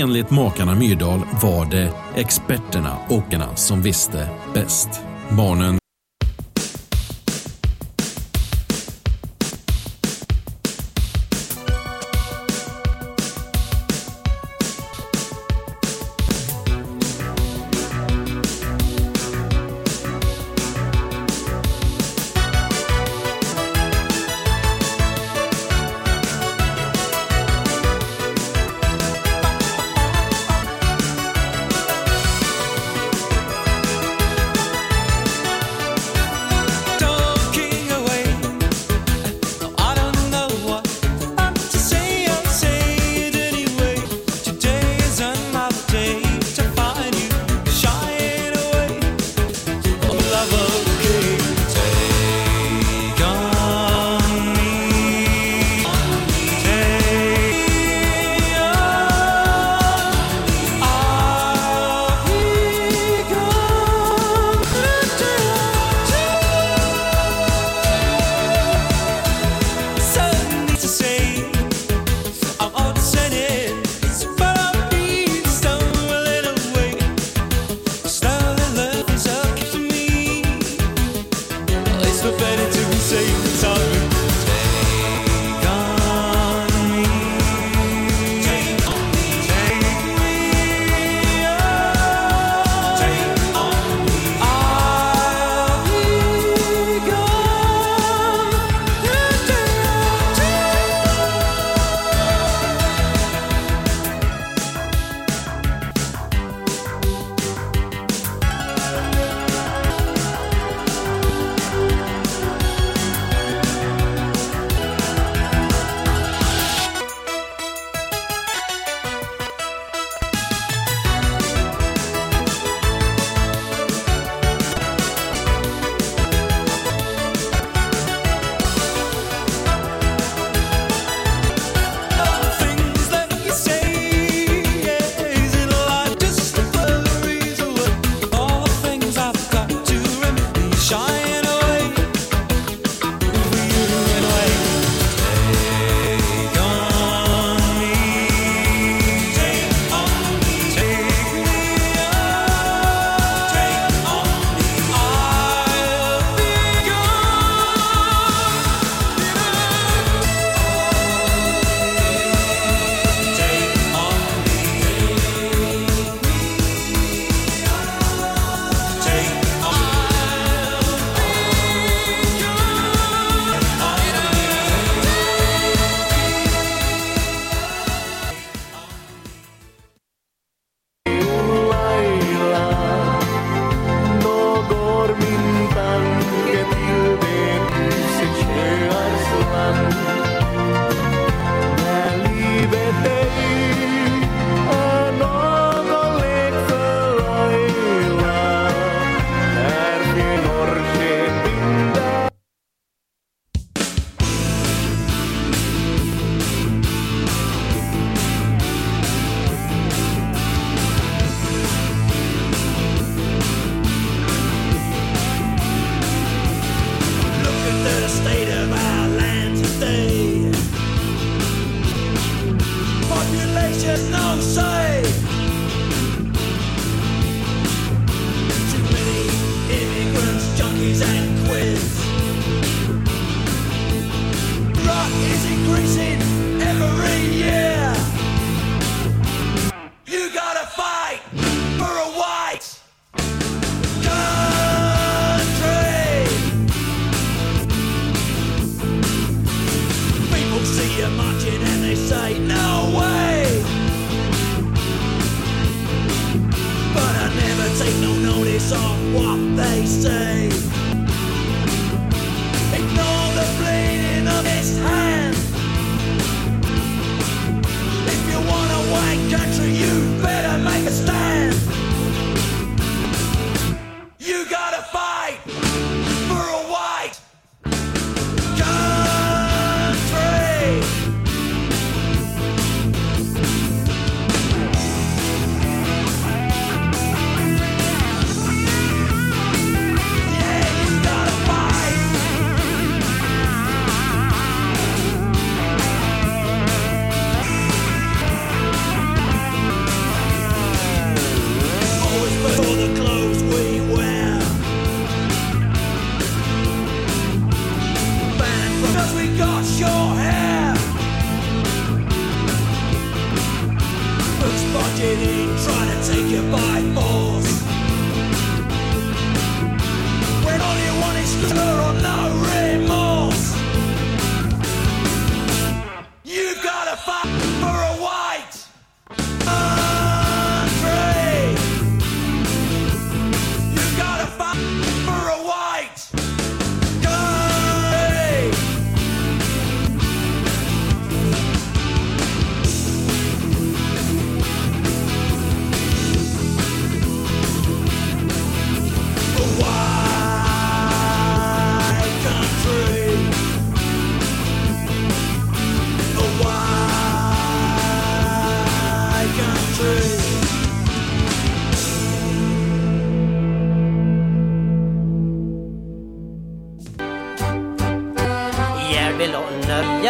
Enligt makarna Myrdal var det experterna, åkarna, som visste bäst. Barnen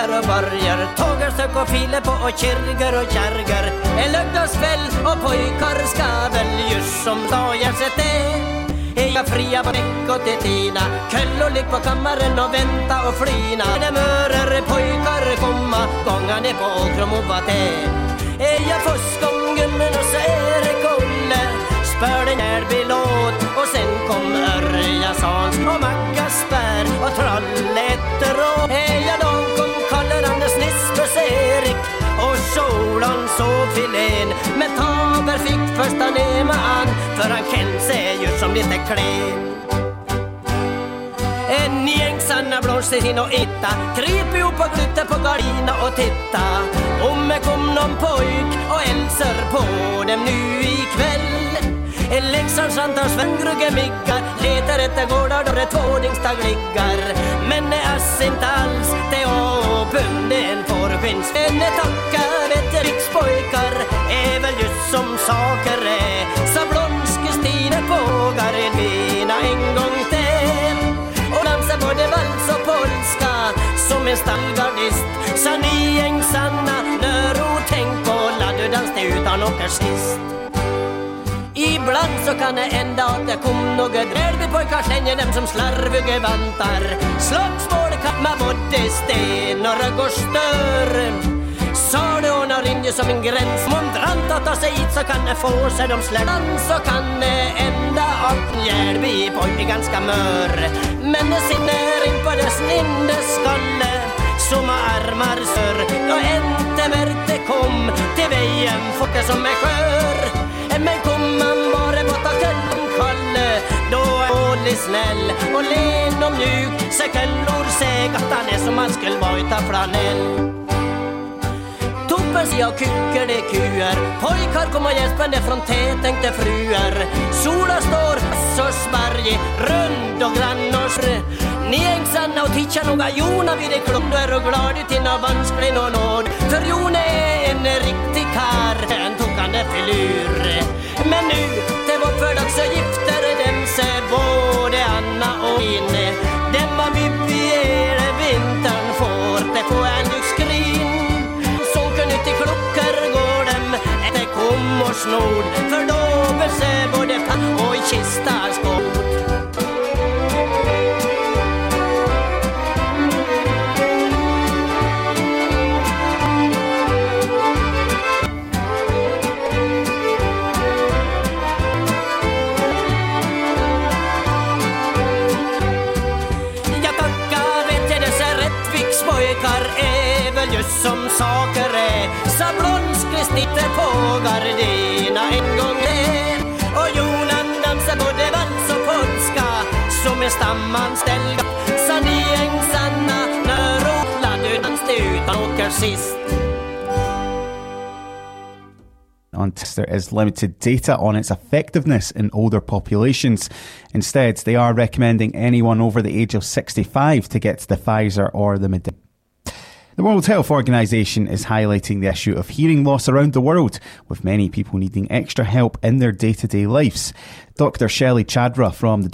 Järvilåner och borgar Tågar, stök och filer på och kirger och kärgar En lördagskväll och pojkar ska väl just som dagen sett det är jag fria på däck och till Tina och ligg på kammaren och vänta och flina. När mörer pojkar komma Gånga ner på Åkrom och vad det är jag fuskgången och så är det Kolle. Spör den Järvilåt och sen kom Örjasans och Mackasberg och Trollhätteråt Är jag skolan såg filén Men Taber fick första nema an för han kände sig ju som lite klen. En gäng sanna blåser in och itta Kryp ihop och knyter på gardina och titta. Om det kom någon pojk och hälsar på dem nu ikväll. En Leksands antar svänggrugge miggar. Letar efter gårdar där det tvådingsdag liggar. Men det är inte alls det åbunden fårskins Enne tacka vet rikspojkar är väl just som saker är. Sa blonske Stine pågar en vina en gång till. Och dansar både vals och polska som en stallgardist. Sa ni ängsanna, sanna, nöro tänk på du det utan åker sist. Ibland så kan det hända att det kom några Drälbypojkar slänger dem som slarviga vantar. Slagsmål kan man både sten och rögg och stör Sa rinner ju som en gräns Montrant att ta sig hit så kan det få sig de slädan Så kan det hända att Järbypojk blir ganska mör. Men det sinner in på dess nindeskalle som armar sör. Då inte märkte kom till vägen folket som är skör men kom man bara borta köllen Kalle Då är Åli snäll och len och mjuk. Så köllor säg att han är som han skulle vara utan flanell Toppen säger jag kycker det kuer. Pojkar kommer gäspande från tätänkte fruer. Sola står så smarrig, rund och grann och sr Ni ängsanna och titta noga. Jona vid det klock är och glad ut innan vansklig och nåd. För Jona är en riktig karl. En filur Men nu till vårt fördag så gifter dem sig både Anna och Inne. Dem var mycket vintern får det på en lyxskrin Som kunde till klockor går dem efter kommors nord. För då bese både fan och kista skål. Som är stamanställda Sa ni ängsanna när Ola du dansade utan åker sist there is limited data on its effectiveness in older populations. Instead, they are recommending anyone over the age of 65 to get the Pfizer or the Moderna. The World Health Organization is highlighting the issue of hearing loss around the world, with many people needing extra help in their day to day lives. Dr. Shelley Chadra from the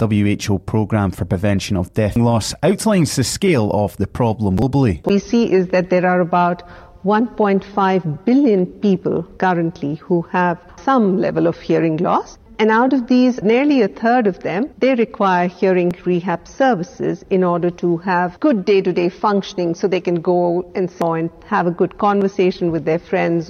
WHO Programme for Prevention of Deaf Loss outlines the scale of the problem globally. What we see is that there are about 1.5 billion people currently who have some level of hearing loss. And out of these, nearly a third of them, they require hearing rehab services in order to have good day to day functioning so they can go and so and have a good conversation with their friends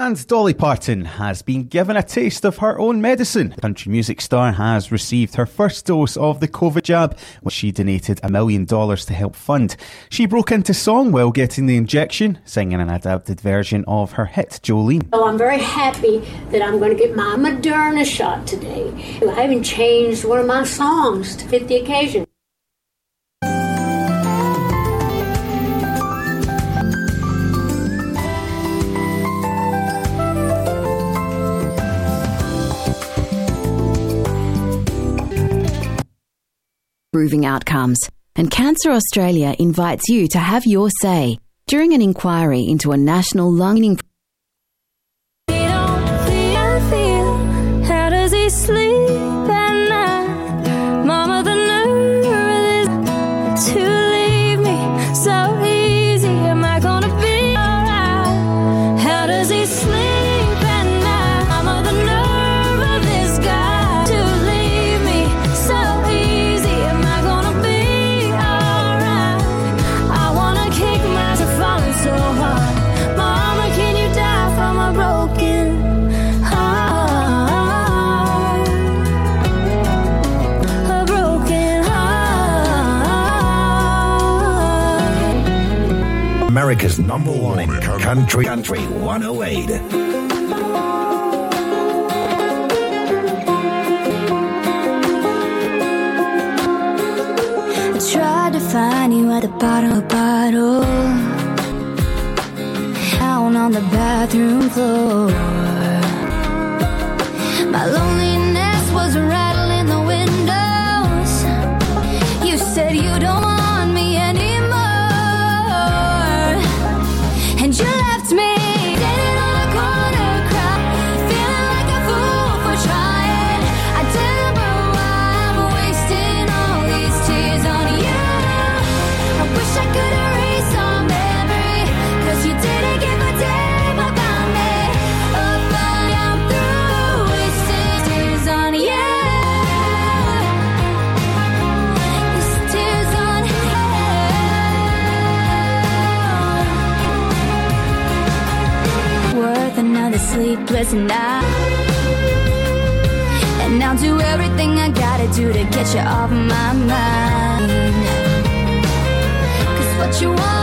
And Dolly Parton has been given a taste of her own medicine. The country music star has received her first dose of the COVID jab, which she donated a million dollars to help fund. She broke into song while getting the injection, singing an adapted version of her hit Jolene. So I'm very happy that I'm going to get my Moderna shot today. I even changed one of my songs to fit the occasion. Improving outcomes. And Cancer Australia invites you to have your say during an inquiry into a national lung America's number one in country, country 108. I tried to find you at the bottom of the bottle. Down on the bathroom floor. My loneliness was rattling another sleepless night. And I'll do everything I gotta do to get you off my mind. Cause what you wanted,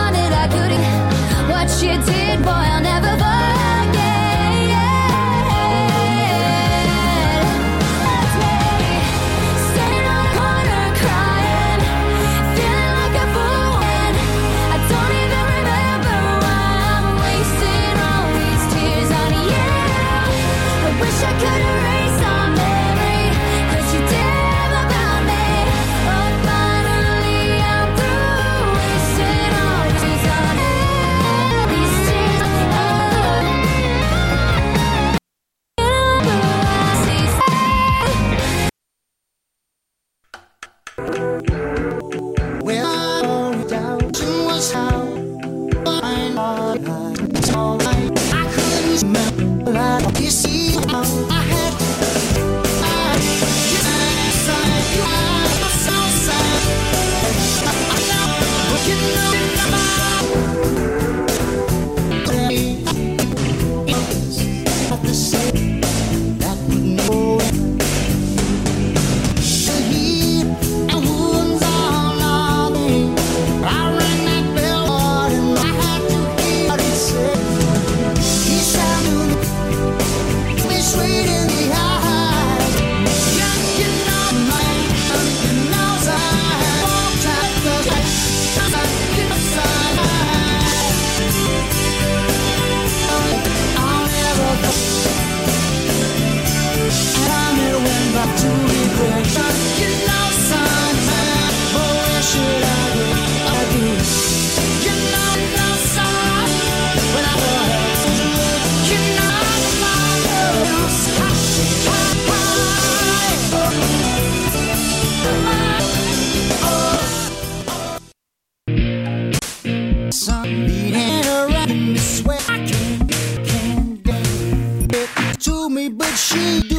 Sun beating around me, swear I can't, can't get to me, but she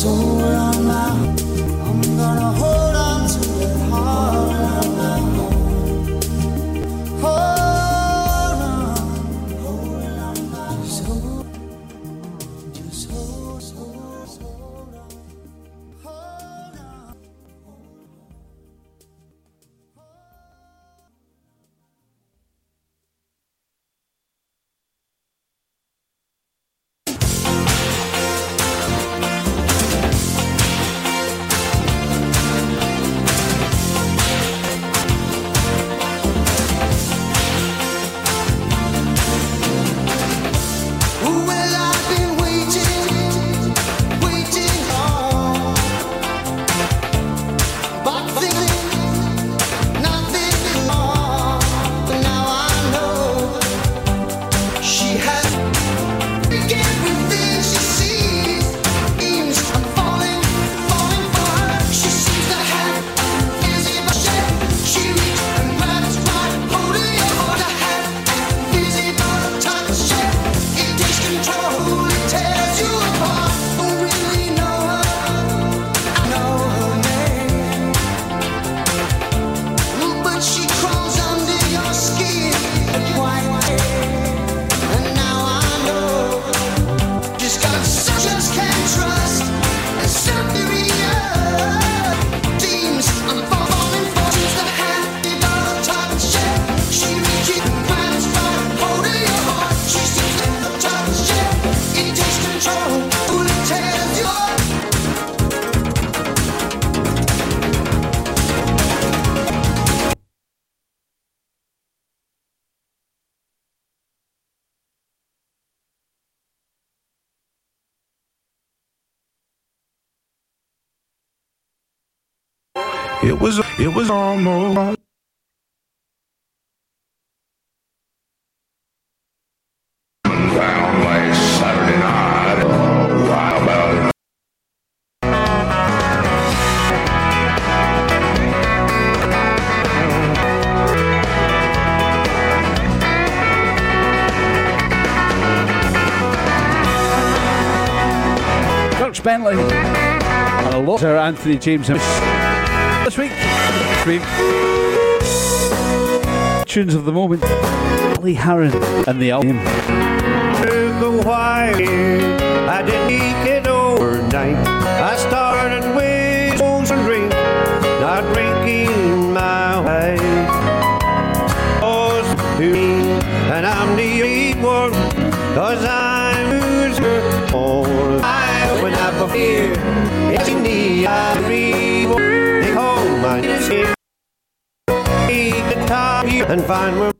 So I'm my I'm gonna hold Anthony James this week. Three tunes of the moment. Lee Harron and the album. and find where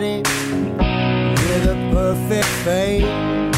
body with a perfect face.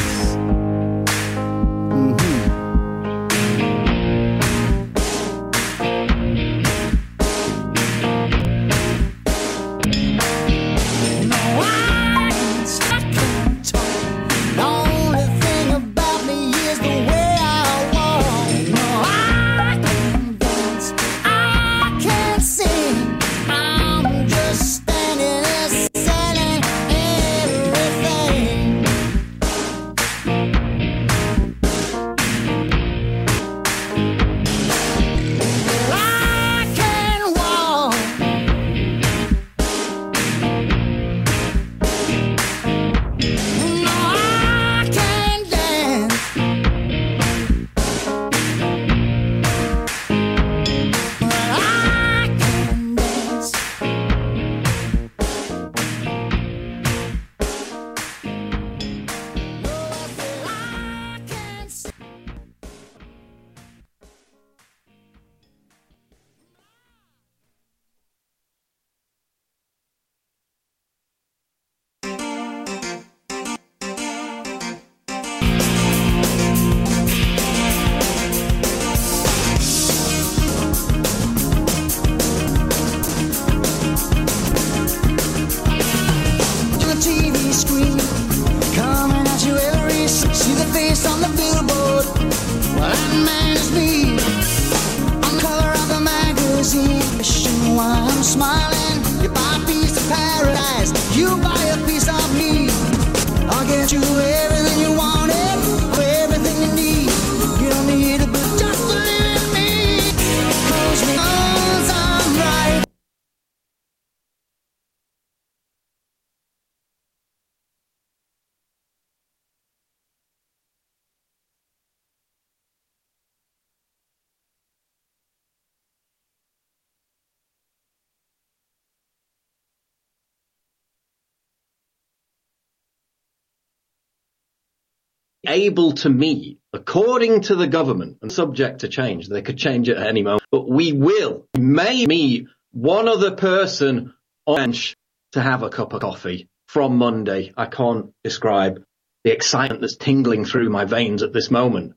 Able to meet, according to the government, and subject to change. They could change it at any moment, but we will, may meet one other person on bench to have a cup of coffee from Monday. I can't describe the excitement that's tingling through my veins at this moment.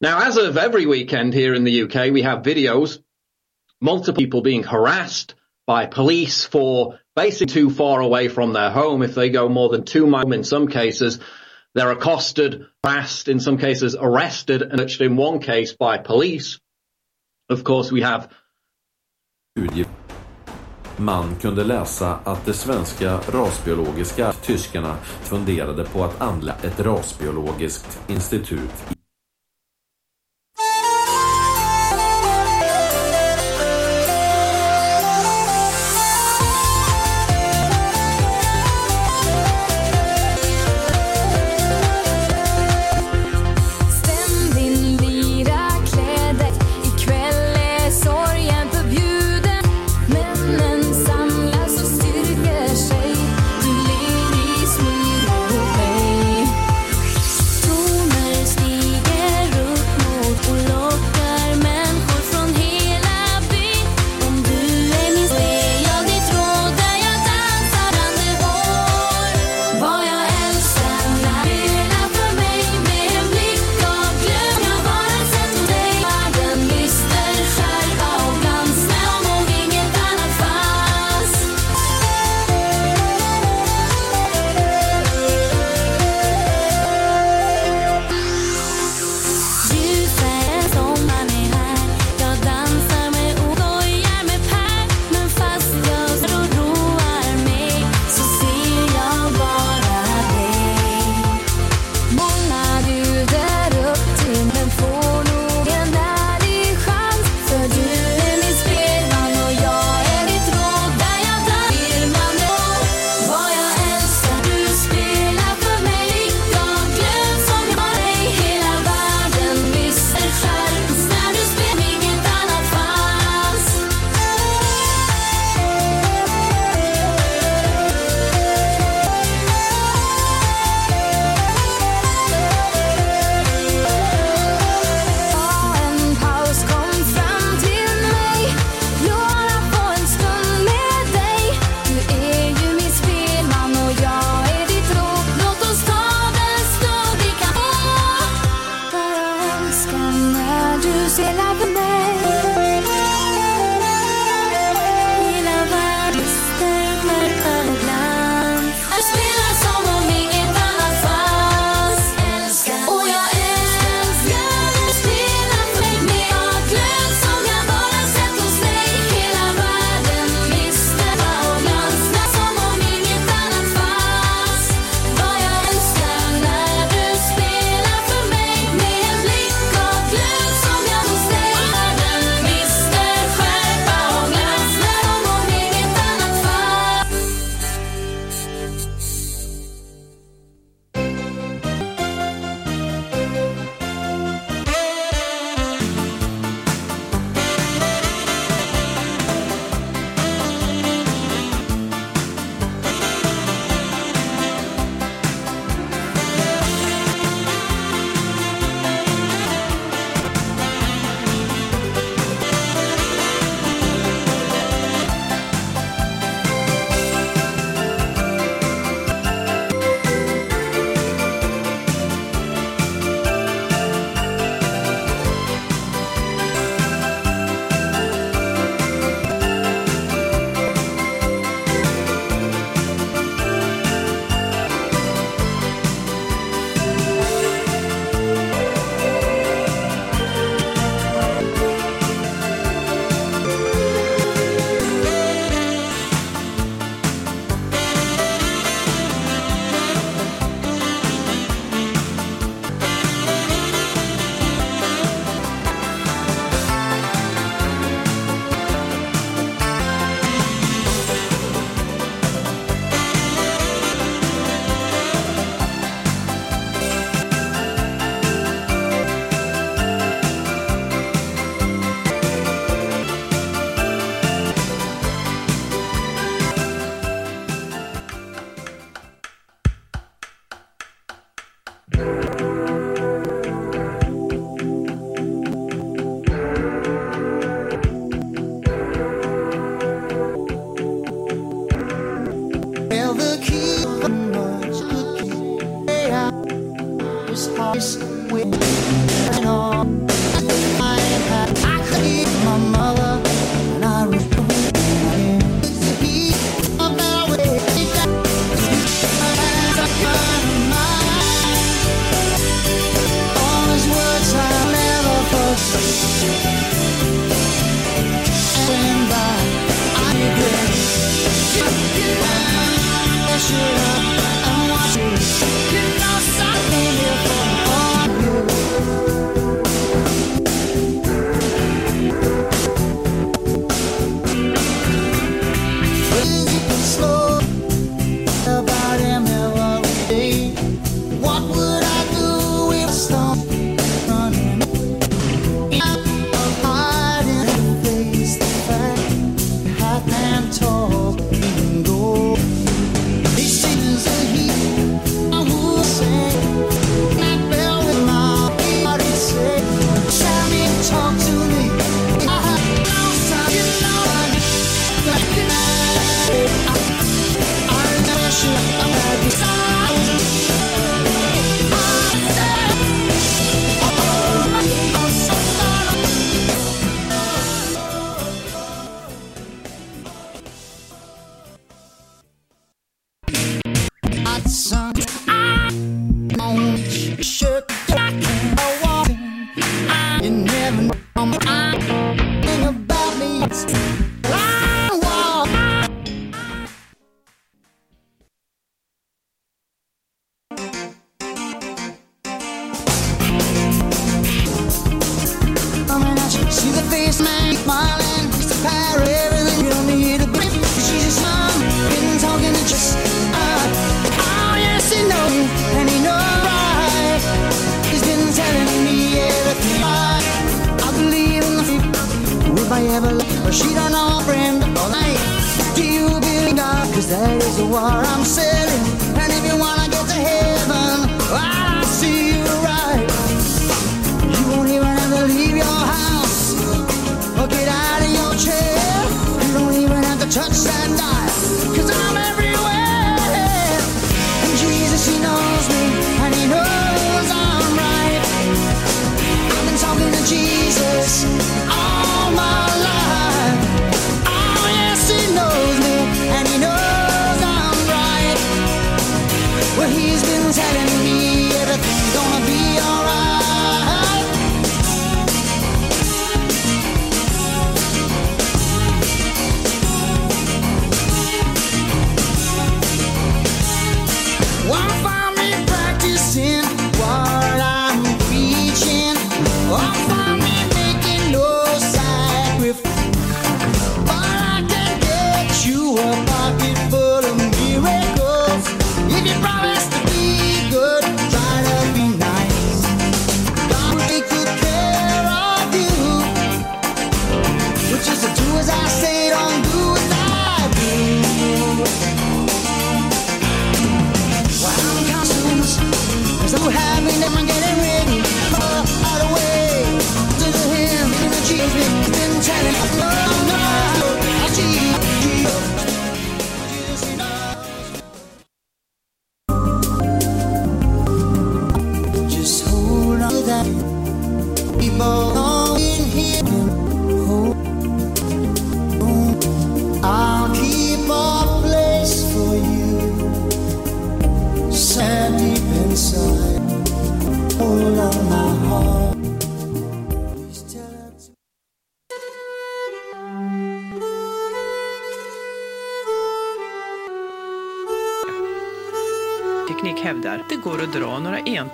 Now, as of every weekend here in the UK, we have videos, multiple people being harassed by police for basically too far away from their home. If they go more than two miles in some cases, they're accosted, harassed, in some cases arrested, and actually in one case by police. Of course, we have. Man kunde läsa att det svenska rasbiologiska tyskarna funderade på att anlägga ett rasbiologiskt institut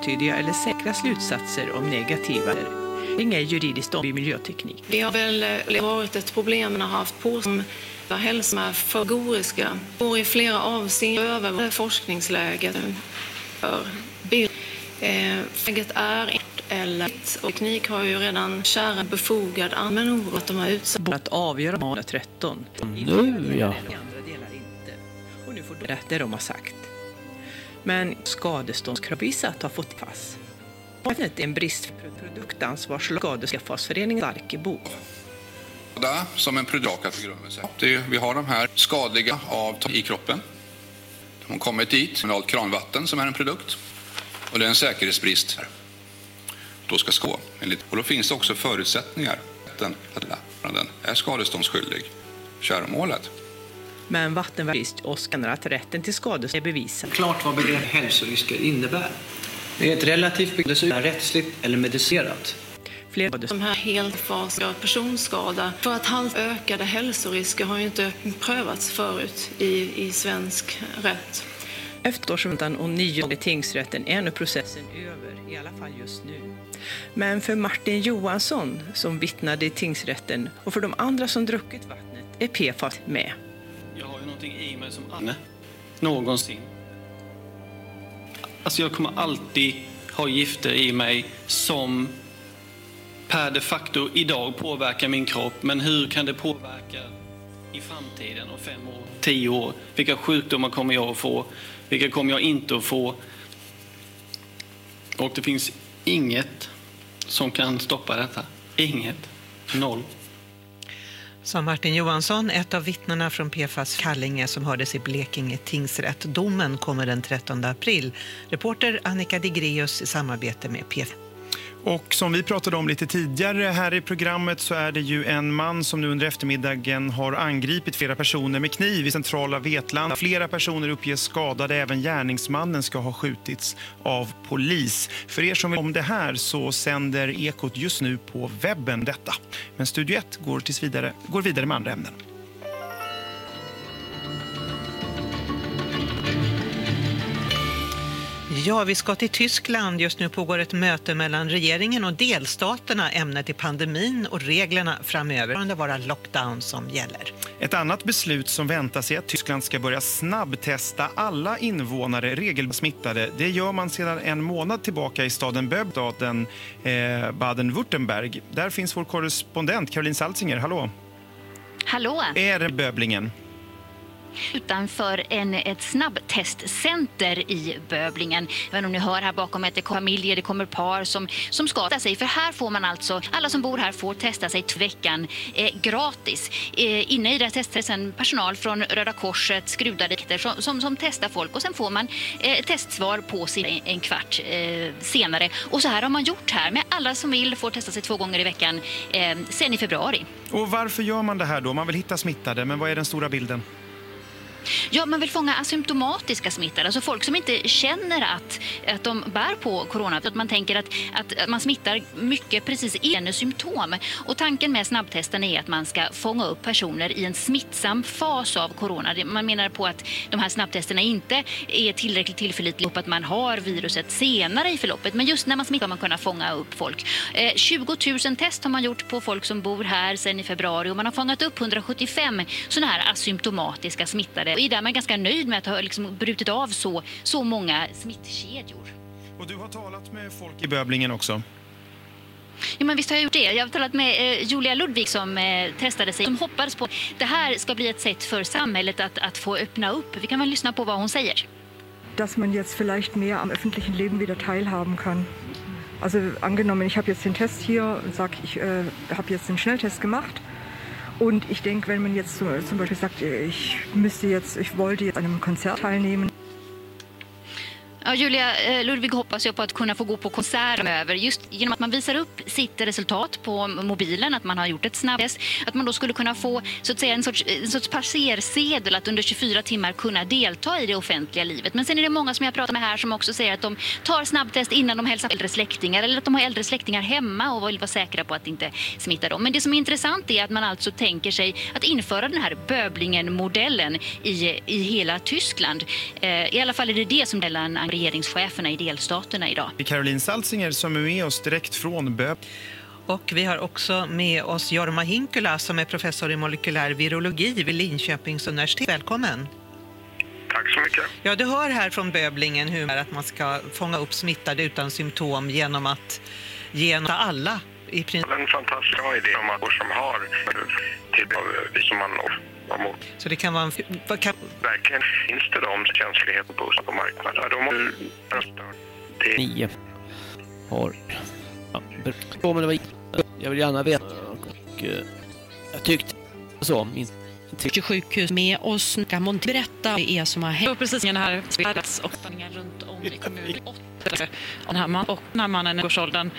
några entydiga eller säkra slutsatser om negativa Inga juridiskt om i miljöteknik. Det har väl varit ett problem man har haft på som hälsa är för goriska och i flera avseenden över forskningsläget för bild. Eh, Läget är inte eller och teknik har ju redan kära befogad allmän oro att de har utsatt Att avgöra mål 13. Nu ja. Och nu får de rätt det de har sagt. Men skadeståndskrav visat har fått pass. Det är en brist för produktansvarslag skadeståndsföreningen Arkebo. som en produkt för grundelse. Vi har de här skadliga avtal i kroppen. De har kommit dit, mineralt kranvatten som är en produkt. Och det är en säkerhetsbrist. Då ska skå. Och då finns det också förutsättningar att den, att den är skadeståndsskyldig. Käromålet. Men Vattenverket och skannar att rätten till skadestånd är bevisad. Klart vad begrepp hälsorisker innebär. Det är ett relativt begrepp, rättsligt eller medicinerat. Fler de här helt fasiga personskada. För att hans ökade hälsorisker har ju inte prövats förut i, i svensk rätt. Efter årsväntan och nio i tingsrätten är nu processen över, i alla fall just nu. Men för Martin Johansson, som vittnade i tingsrätten, och för de andra som druckit vattnet, är PFAS med mig som Anne någonsin. Alltså jag kommer alltid ha gifter i mig som per de facto idag påverkar min kropp. Men hur kan det påverka i framtiden om fem år, tio år? Vilka sjukdomar kommer jag att få? Vilka kommer jag inte att få? Och det finns inget som kan stoppa detta. Inget. Noll. Sa Martin Johansson, ett av vittnena från PFAS Kallinge som hördes i Blekinge tingsrätt. Domen kommer den 13 april. Reporter Annika Digreus i samarbete med PFAS. Och som vi pratade om lite tidigare här i programmet så är det ju en man som nu under eftermiddagen har angripit flera personer med kniv i centrala Vetlanda. Flera personer uppges skadade. Även gärningsmannen ska ha skjutits av polis. För er som vill om det här så sänder Ekot just nu på webben detta. Men Studio 1 går, tills vidare, går vidare med andra ämnen. Ja, vi ska till Tyskland. Just nu pågår ett möte mellan regeringen och delstaterna. Ämnet är pandemin och reglerna framöver. Det kommer vara lockdown som gäller. Ett annat beslut som väntas är att Tyskland ska börja snabbtesta alla invånare regelbundet smittade. Det gör man sedan en månad tillbaka i staden Böb, staden eh, Baden-Württemberg. Där finns vår korrespondent Caroline Salzinger. Hallå! Hallå! Är Böblingen? Utanför en, ett snabbtestcenter i Böblingen. Jag vet inte om ni hör här bakom att det kommer familjer, det kommer par som, som ska testa sig. För här får man alltså, alla som bor här får testa sig två veckan eh, gratis. Eh, inne i det här testet sen personal från Röda Korset, skrudade som, som, som testar folk och sen får man eh, testsvar på sig en kvart eh, senare. Och så här har man gjort här med alla som vill får testa sig två gånger i veckan eh, sen i februari. Och varför gör man det här då? Man vill hitta smittade, men vad är den stora bilden? Ja, man vill fånga asymptomatiska smittade, alltså folk som inte känner att, att de bär på corona. Att man tänker att, att man smittar mycket precis innan symptom. Och tanken med snabbtesten är att man ska fånga upp personer i en smittsam fas av corona. Man menar på att de här snabbtesterna inte är tillräckligt tillförlitliga upp att man har viruset senare i förloppet. Men just när man smittar man kunna fånga upp folk. Eh, 20 000 test har man gjort på folk som bor här sedan i februari och man har fångat upp 175 sådana här asymptomatiska smittade och är därmed ganska nöjd med att ha liksom brutit av så, så många smittkedjor. Och du har talat med folk i Böblingen också? Ja, men visst har jag gjort det. Jag har talat med eh, Julia Ludvig som eh, testade sig. Som hoppades på att det här ska bli ett sätt för samhället att, att få öppna upp. Vi kan väl lyssna på vad hon säger. dass man jetzt vielleicht mehr am öffentlichen Leben wieder teilhaben kann. Also angenommen, ich habe jetzt den Test hier und sage, ich äh, habe jetzt den Schnelltest gemacht. Und ich denke, wenn man jetzt zum Beispiel sagt, ich müsste jetzt, ich wollte jetzt an einem Konzert teilnehmen. Ja, Julia eh, Ludvig hoppas ju på att kunna få gå på konsert över Just genom att man visar upp sitt resultat på mobilen, att man har gjort ett snabbtest, att man då skulle kunna få så att säga, en sorts, en sorts passersedel att under 24 timmar kunna delta i det offentliga livet. Men sen är det många som jag pratar med här som också säger att de tar snabbtest innan de hälsar på äldre släktingar eller att de har äldre släktingar hemma och vill vara säkra på att inte smitta dem. Men det som är intressant är att man alltså tänker sig att införa den här Böblingen-modellen i, i hela Tyskland. Eh, I alla fall är det det som mellan regeringscheferna i delstaterna idag. Det är Caroline Salzinger som är med oss direkt från Böb. Och vi har också med oss Jorma Hinkula som är professor i molekylär virologi vid Linköpings universitet. Välkommen! Tack så mycket. Ja, du hör här från Böblingen hur att man ska fånga upp smittade utan symptom genom att genom alla i princip. En fantastisk idé om att som har till vi som man. Så det kan vara en... vad Kan... Verkligen finns det de känsligheter på, på marknaden. Ja, De har det Nio. Har... Ja, men det var... Jag vill gärna veta. Och, eh, jag tyckte så. Min... till sjukhus med oss. Kan man berätta vad det är som har hänt? Precis den här spelats och runt om i kommunen. Den här, man, och den här mannen i årsåldern,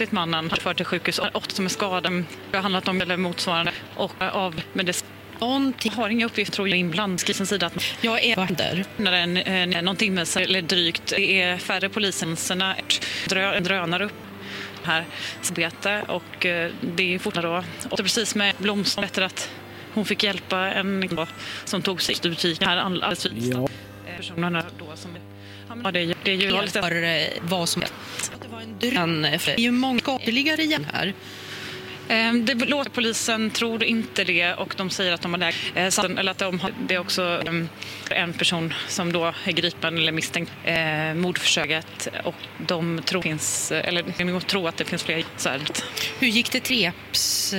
ett mannen har förts till sjukhus, åtta som är skadade, det har handlat om eller motsvarande och av medicin. Någonting har inga uppgifter tror jag inblandskrisens sida att jag är där när en, en, någonting med sig, eller drygt, det är färre poliserna, drö, drönare upp här arbete och eh, det är fortfarande då, och precis med Blomström efter att hon fick hjälpa en som tog sig ut i här alldeles ja. personerna då som Ja, det, är- det är ju lite för eh, vad som Det var en drön efter. Det är ju många skadeliggare igen här. Eh, Det låter polisen tror inte det och de säger att de har läge. eh, Eller att de har, det är också eh, en person som då är gripen eller misstänkt eh, mordförsöket och de tror, finns, eller de tror att det finns fler. Så här. Hur gick det Treps?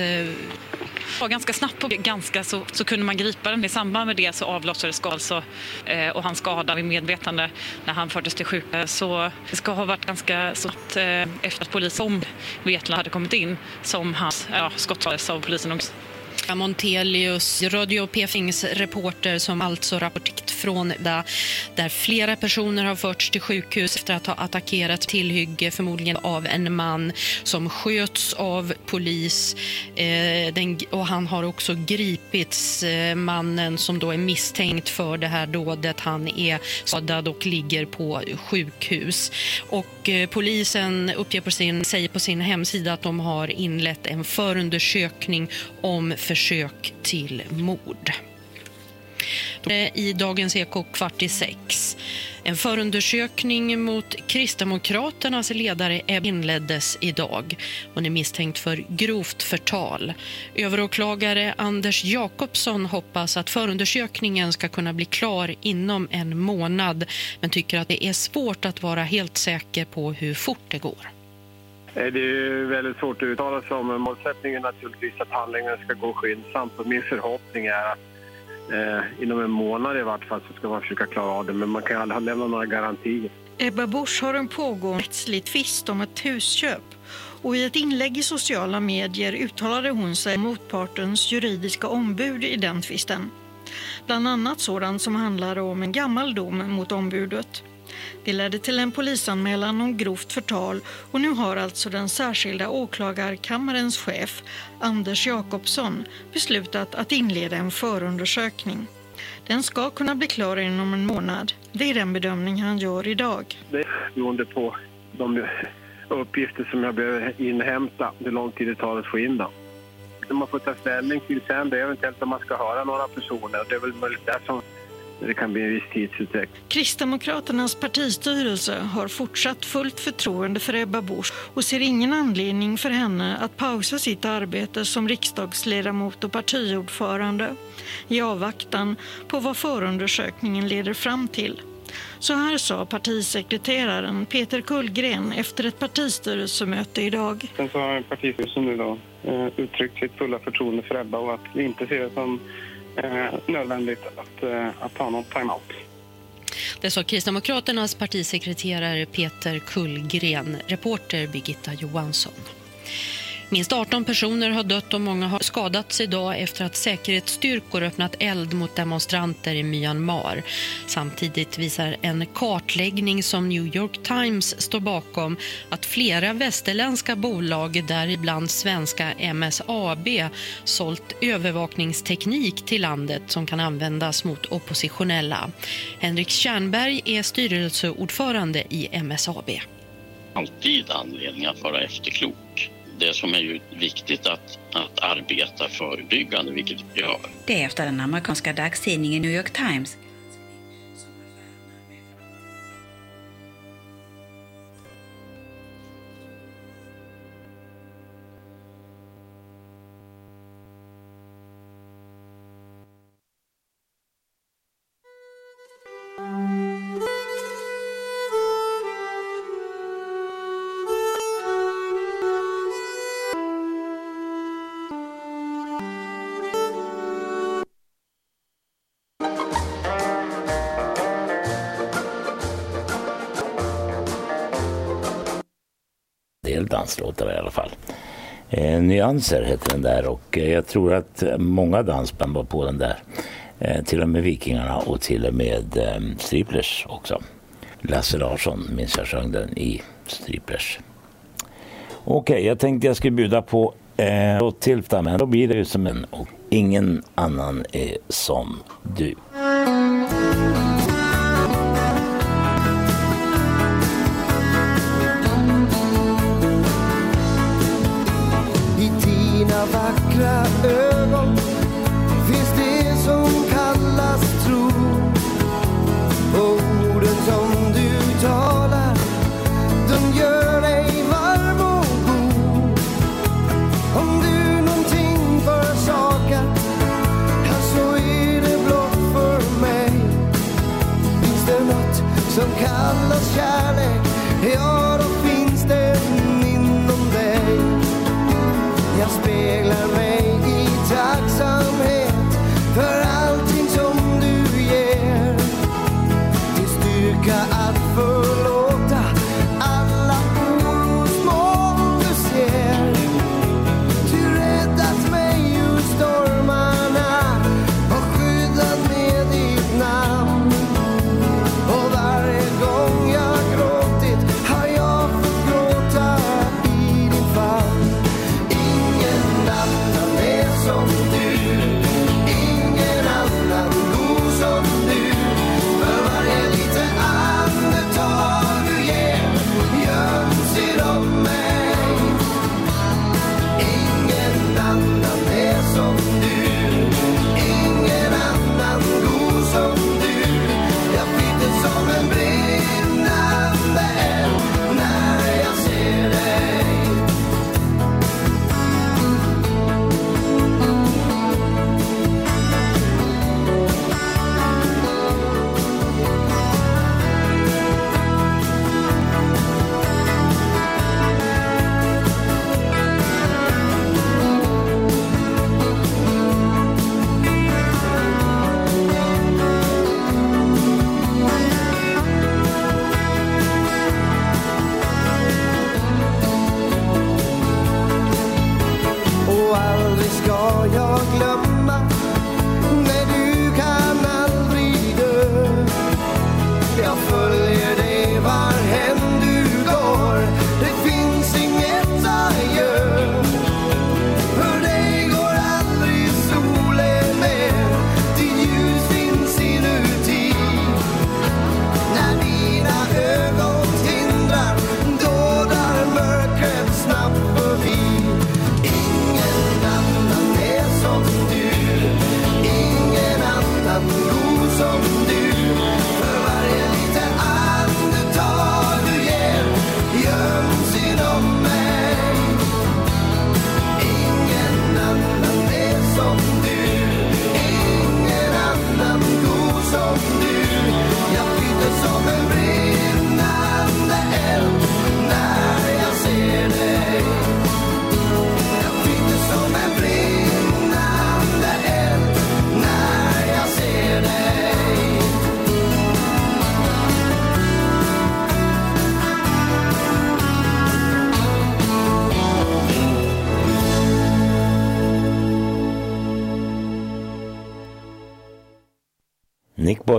Ja, ganska snabbt på ganska så, så kunde man gripa den. I samband med det så avlossades skal så, eh, och han skadade vid medvetande när han fördes till sjukhus. Så det ska ha varit ganska snabbt eh, efter att polisen om Vetlanda hade kommit in som han ja, skottades av polisen. också. Montelius, Radio P-Fings reporter som alltså rapporterat från där, där flera personer har förts till sjukhus efter att ha attackerat tillhygge, förmodligen av en man som sköts av polis. Eh, den, och han har också gripits, eh, mannen som då är misstänkt för det här dådet. Han är skadad och ligger på sjukhus. Och eh, polisen uppger på sin, säger på sin hemsida att de har inlett en förundersökning om försök till mord. Eh, I Dagens Eko kvart i sex. En förundersökning mot Kristdemokraternas ledare Ebba inleddes idag. Hon är misstänkt för grovt förtal. Överåklagare Anders Jakobsson hoppas att förundersökningen ska kunna bli klar inom en månad men tycker att det är svårt att vara helt säker på hur fort det går. Eh, det är väldigt svårt att uttala sig om. Målsättningen är naturligtvis att handläggningen ska gå skyndsamt. Och min förhoppning är att eh, inom en månad i vart fall så ska man försöka klara av det. Men man kan aldrig lämna några garantier. Ebba Busch har en pågående rättslig tvist om ett husköp och i ett inlägg i sociala medier uttalade hon sig motpartens juridiska ombud i den tvisten. Bland annat sådant som handlar om en gammal dom mot ombudet. Det ledde till en polisanmälan om grovt förtal och nu har alltså den särskilda åklagarkammarens chef Anders Jakobsson beslutat att inleda en förundersökning. Den ska kunna bli klar inom en månad. Det är den bedömning han gör idag. Det är beroende på de uppgifter som jag behöver inhämta, hur lång tid det tar att få in dem. Det man får ta ställning till sen det är eventuellt om man ska höra några personer. Det är väl möjligt där som det kan bli en viss tidsutdräkt. Kristdemokraternas partistyrelse har fortsatt fullt förtroende för Ebba Busch och ser ingen anledning för henne att pausa sitt arbete som riksdagsledamot och partiordförande i avvaktan på vad förundersökningen leder fram till. Så här sa partisekreteraren Peter Kullgren efter ett partistyrelsemöte idag. Sen så har partistyrelsen nu då eh, uttryckt sitt fulla förtroende för Ebba och att vi inte ser det som eh, nödvändigt att, eh, att ta någon timeout. Det sa Kristdemokraternas partisekreterare Peter Kullgren, reporter Birgitta Johansson. Minst 18 personer har dött och många har skadats idag efter att säkerhetsstyrkor öppnat eld mot demonstranter i Myanmar. Samtidigt visar en kartläggning som New York Times står bakom att flera västerländska bolag, däribland svenska MSAB, sålt övervakningsteknik till landet som kan användas mot oppositionella. Henrik Kärnberg är styrelseordförande i MSAB. alltid anledning att vara efterklok. Det som är ju viktigt att, att arbeta förebyggande, vilket vi gör. Det är efter den amerikanska dagstidningen New York Times danslåtar i alla fall. Eh, Nyanser heter den där och eh, jag tror att många dansband var på den där. Eh, till och med Vikingarna och till och med eh, Striplers också. Lasse Larsson minns jag sjöng den i Striplers. Okej, jag tänkte jag skulle bjuda på eh, låt till men då blir det ju som en och ingen annan är som du.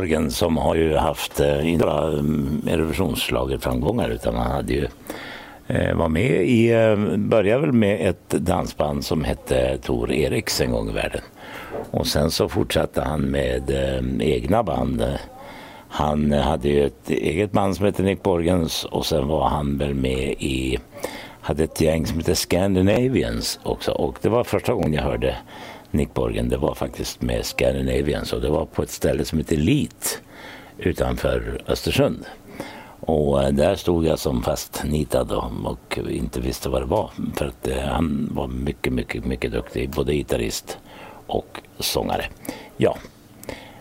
Jörgen som har ju haft eh, inte bara mm, Eurovisionsschlagerframgångar utan han hade ju eh, var med i, eh, började väl med ett dansband som hette Tor Eriks en gång i världen. Och sen så fortsatte han med egna band. Han hade ju ett eget band som hette Nick Borgens och sen var han väl med i, hade ett gäng som hette Scandinavians också och det var första gången jag hörde Nick Borgen, det var faktiskt med Scandinavians och det var på ett ställe som heter Lit utanför Östersund. Och eh, där stod jag som fastnitad och, inte visste vad det var. För att eh, han var mycket, mycket, mycket duktig, både gitarrist och sångare. Ja,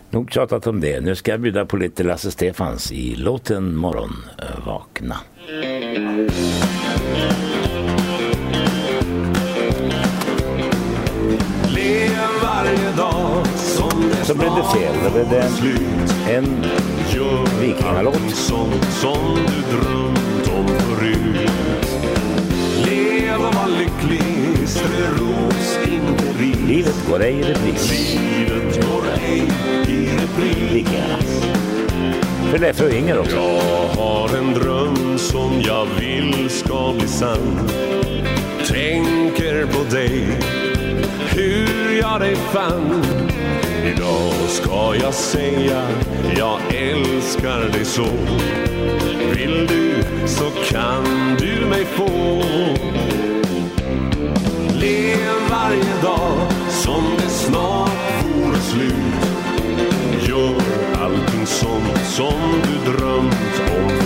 nog tjatat om det. Nu ska jag bjuda på lite Lasse Stefans i låten Morgon eh, vakna. Mm. Så blev det fel. Då blev det en vikingalåt. sånt som du drömt om förut. Lev och var lycklig, strö ros inte ris. Livet går ej i repris. Livet går ej i repris. Vikingarna. För Leffe och Inger också. Jag har en dröm som jag vill ska bli sann. Tänker på dig, hur jag dig fann. Idag ska jag säga jag älskar dig så. Vill du så kan du mig få. Lev varje dag som det snart vore slut. Gör allting sånt som du drömt om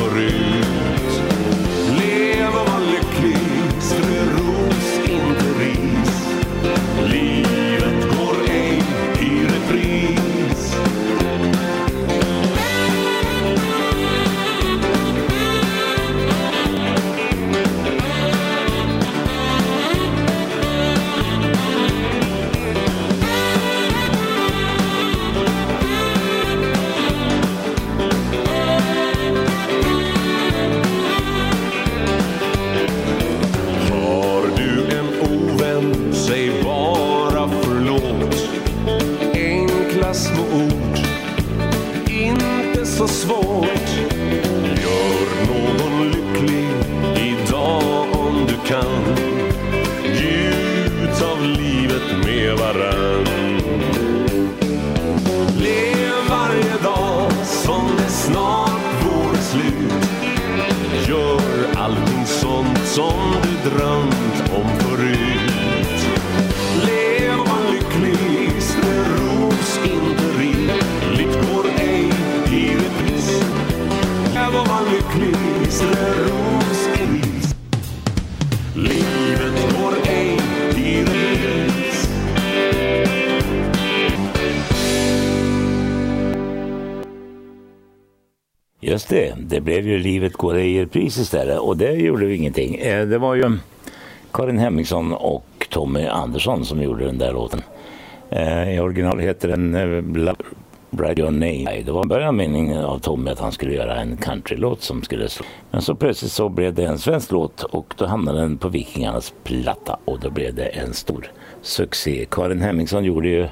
Just det, det blev ju Livet går ej i repris istället och det gjorde ju ingenting. Eh, det var ju Karin Hemmingsson och Tommy Andersson som gjorde den där låten. Eh, I original heter den eh, Brad Your Name. Det var början meningen av Tommy att han skulle göra en countrylåt som skulle slå. Men så plötsligt så blev det en svensk låt och då hamnade den på Vikingarnas platta och då blev det en stor succé. Karin Hemmingsson gjorde ju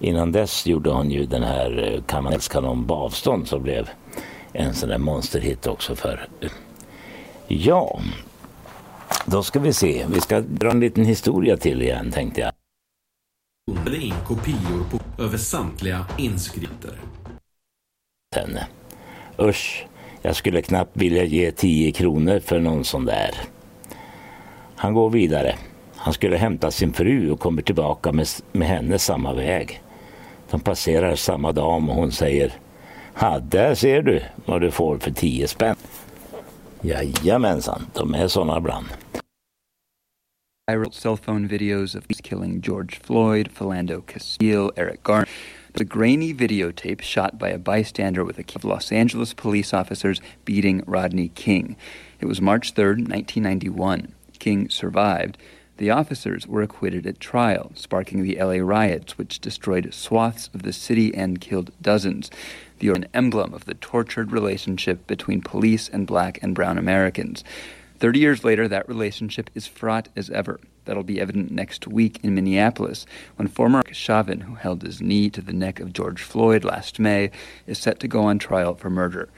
Innan dess gjorde hon ju den här Kan man älska någon på avstånd som blev en sån där monsterhit också för. Ja, då ska vi se. Vi ska dra en liten historia till igen tänkte jag. Eller in kopior på över samtliga inskripter. Henne. Usch, jag skulle knappt vilja ge 10 kronor för någon sån där. Han går vidare. Han skulle hämta sin fru och kommer tillbaka med, med henne samma väg. De passerar samma dam och hon säger Där ser du vad du får för 10 spänn. Jajamensan, de är såna ibland. viral cell phone videos of killing George Floyd, Philando Castile, Eric Garner. The grainy videotape shot by a bystander with a of Los Angeles police officers beating Rodney King. It was March 3rd, 1991. King survived. The officers were acquitted at trial, sparking the LA riots, which destroyed swaths of the city and killed dozens. The an emblem of the tortured relationship between police and black and brown Americans. Thirty years later, that relationship is fraught as ever. That'll be evident next week in Minneapolis when former Chauvin, who held his knee to the neck of George Floyd last May, is set to go on trial for murder.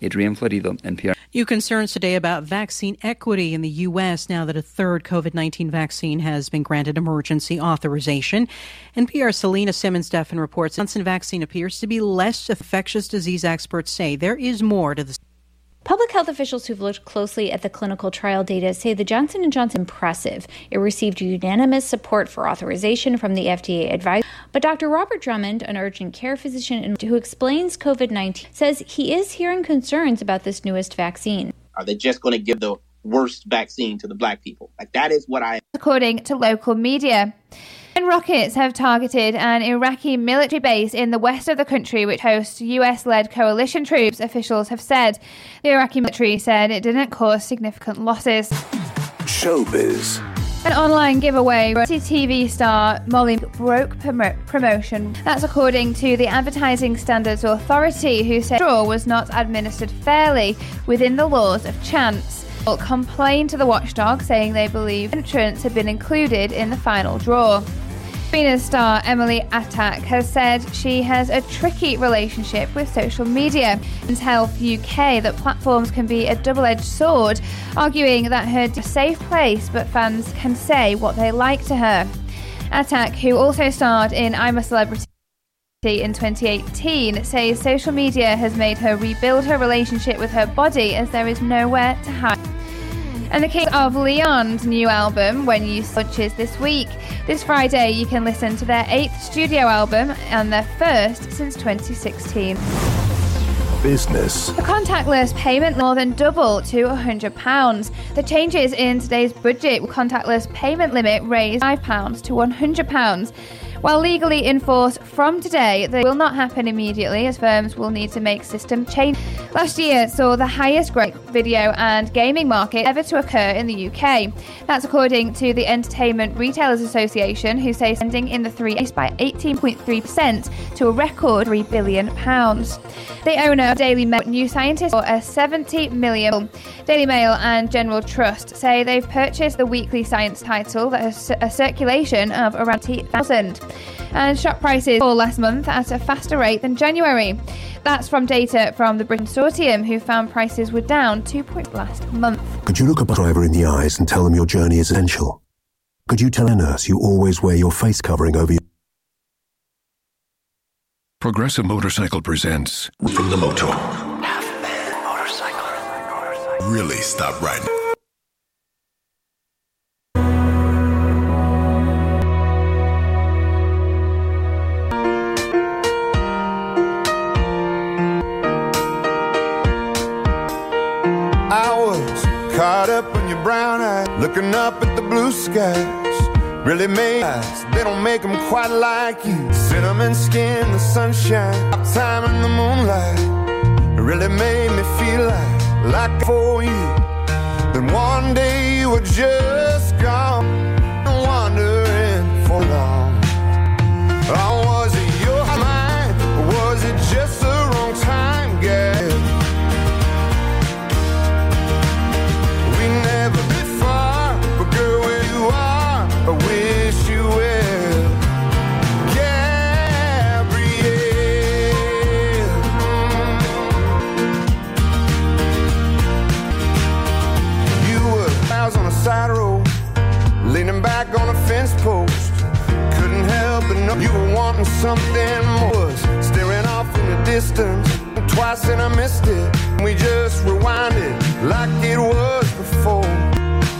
Adrian Florido, NPR. New concerns today about vaccine equity in the U.S. now that a third COVID 19 vaccine has been granted emergency authorization. NPR's Selena Simmons Stefan reports Johnson vaccine appears to be less infectious disease experts say there is more to the Public health officials who've looked closely at the clinical trial data say the Johnson & Johnson impressive. It received unanimous support for authorization from the FDA advisor. But Dr. Robert Drummond, an urgent care physician who explains COVID-19, says he is hearing concerns about this newest vaccine. Are they just going to give the worst vaccine to the black people? Like that is what I According to local media. Rockets have targeted an Iraqi military base in the west of the country, which hosts US led coalition troops, officials have said. The Iraqi military said it didn't cause significant losses. Showbiz. An online giveaway TV star Molly broke promo- promotion. That's according to the Advertising Standards Authority, who said the draw was not administered fairly within the laws of chance. Complained to the watchdog, saying they believe entrants had been included in the final draw. Venus star Emily Attack has said she has a tricky relationship with social media. And Health UK that platforms can be a double edged sword, arguing that her a safe place but fans can say what they like to her. Attack, who also starred in I'm a Celebrity in 2018 says social media has made her rebuild her relationship with her body as there is nowhere to hide. And the Kings of Leon's new album, When You launches this week. This Friday, you can listen to their eighth studio album and their first since 2016. Business. The contactless payment more than double to £100. The changes in today's budget will contactless payment limit raised £5 to £100. While legally enforced from today, they will not happen immediately as firms will need to make system change. Last year saw the highest growth video and gaming market ever to occur in the UK. That's according to the Entertainment Retailers Association, who say spending in the three increased by 18.3% to a record £3 billion. The owner of Daily Mail, New Scientist, for a 70 million. Daily Mail and General Trust say they've purchased the weekly science title that has a circulation of around 10,000 and shop prices fall last month at a faster rate than January. That's from data from the British Consortium, who found prices were down two points last month. Could you look a driver in the eyes and tell them your journey is essential? Could you tell a nurse you always wear your face covering over your Progressive Motorcycle presents from the motor? Really Stop Riding. I up in your brown eyes, looking up at the blue skies. Really made eyes, they don't make them quite like you. Cinnamon skin, the sunshine, time in the moonlight. It really made me feel like, like for you. Then one day you were just gone, wandering for long. Oh, know you were wanting something more. Staring off in the distance. Twice and I missed it. We just rewinded like it was before.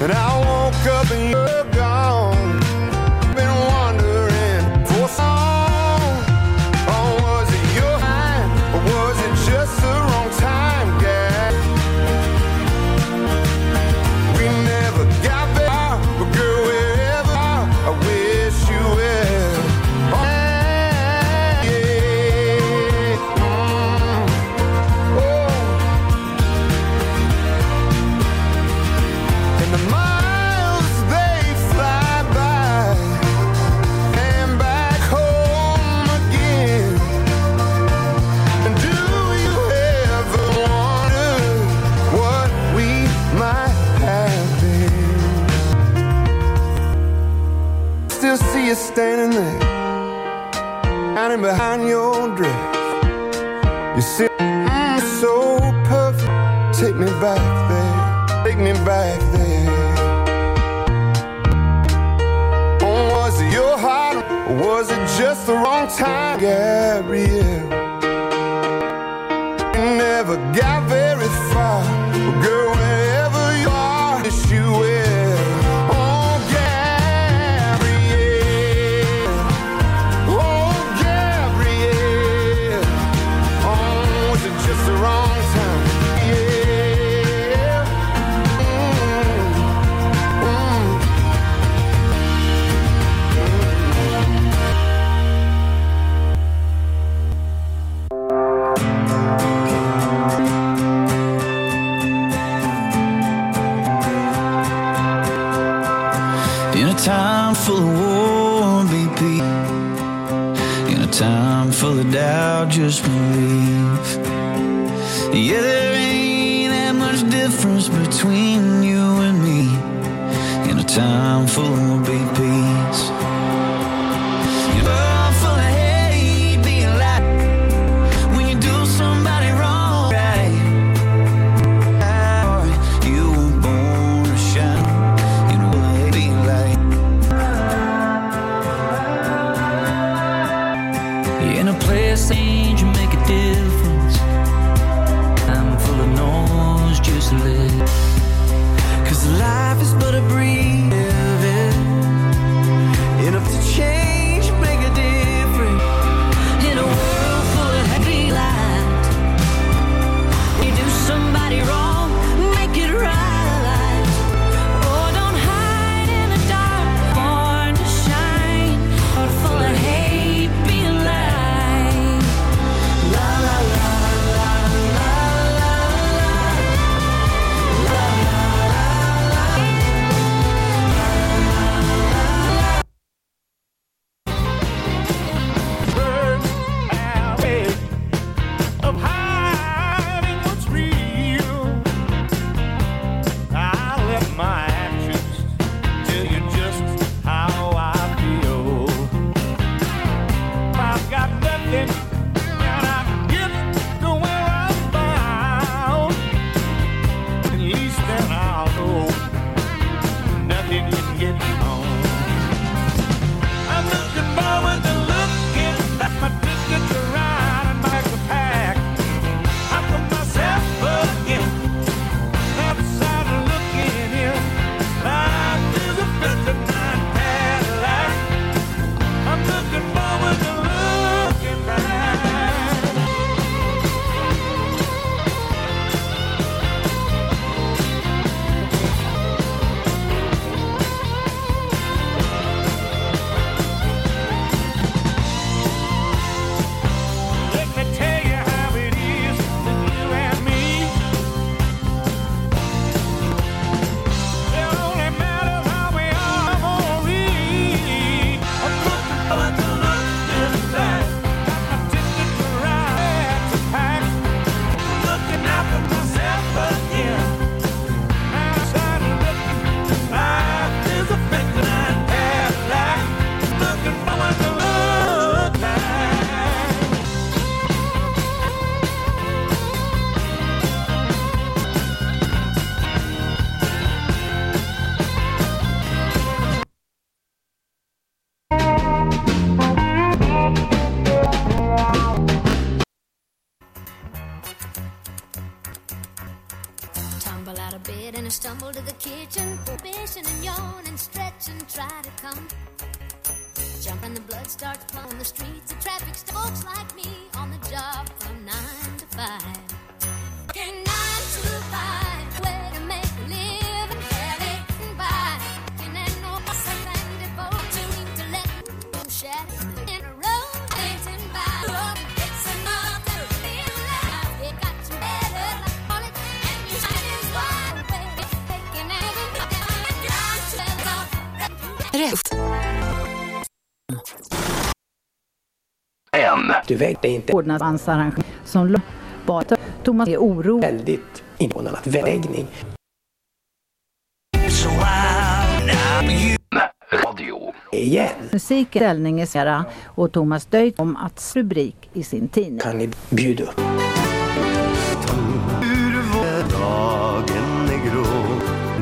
And I woke up and you're gone. En. Du vägde inte vårdnadsarrangemang som bara Thomas är oro. Väldigt invånarnas vägning. Radio. igen. Musikställning i Sera och Thomas Döjt om att rubrik i sin tidning. Kan ni bjuda upp? Dagen är grå,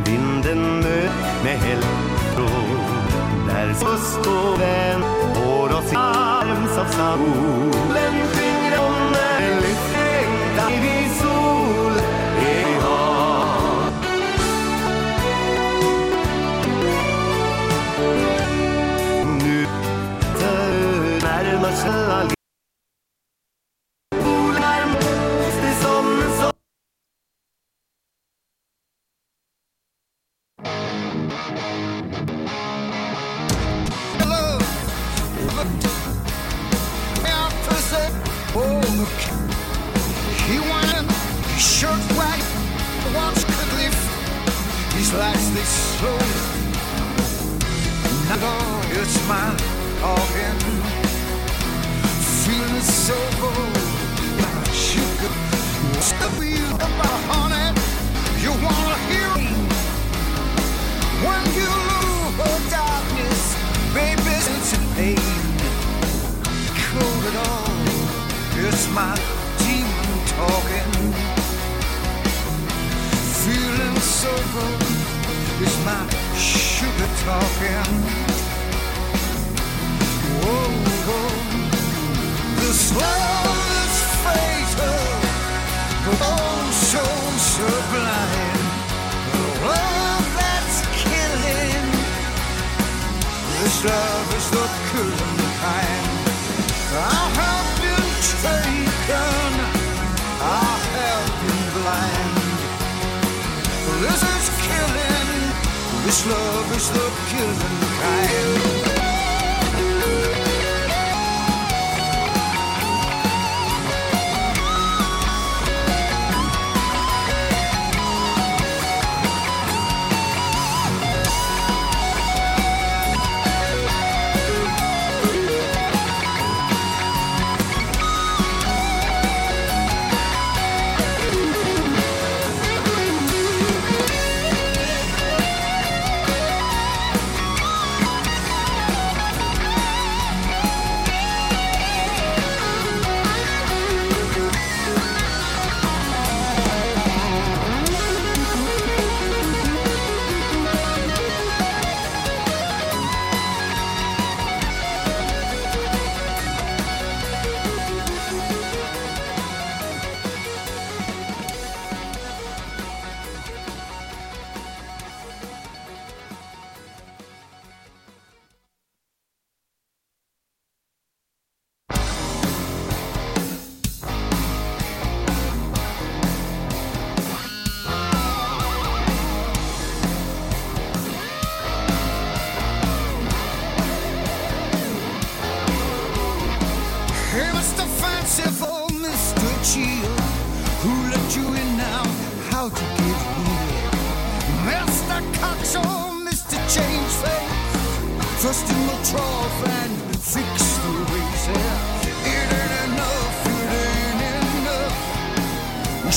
vinden möt med helgrå. Där så står vän, får oss i of Sabu. pink. He wanted his shirt white, watch could live. His lights they slow. Not on your smile again. Feeling so cold, my sugar. What's the feel about honey? You wanna hear me? When you lose all darkness, baby, it's a pain. Cold at all it's my demon talking. Feeling so good, it's my sugar talking. Whoa, whoa, this love is fatal, but oh so sublime. The love that's killing, this love is the killing kind. I been I have been blind. This is killing, this love is the killing kind.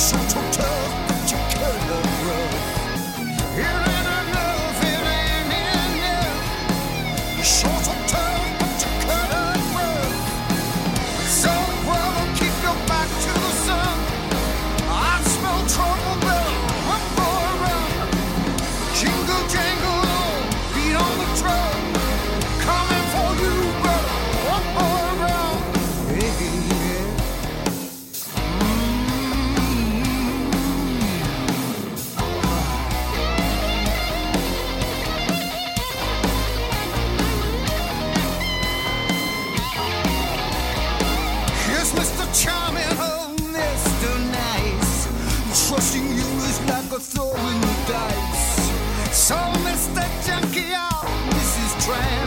冲冲冲 train.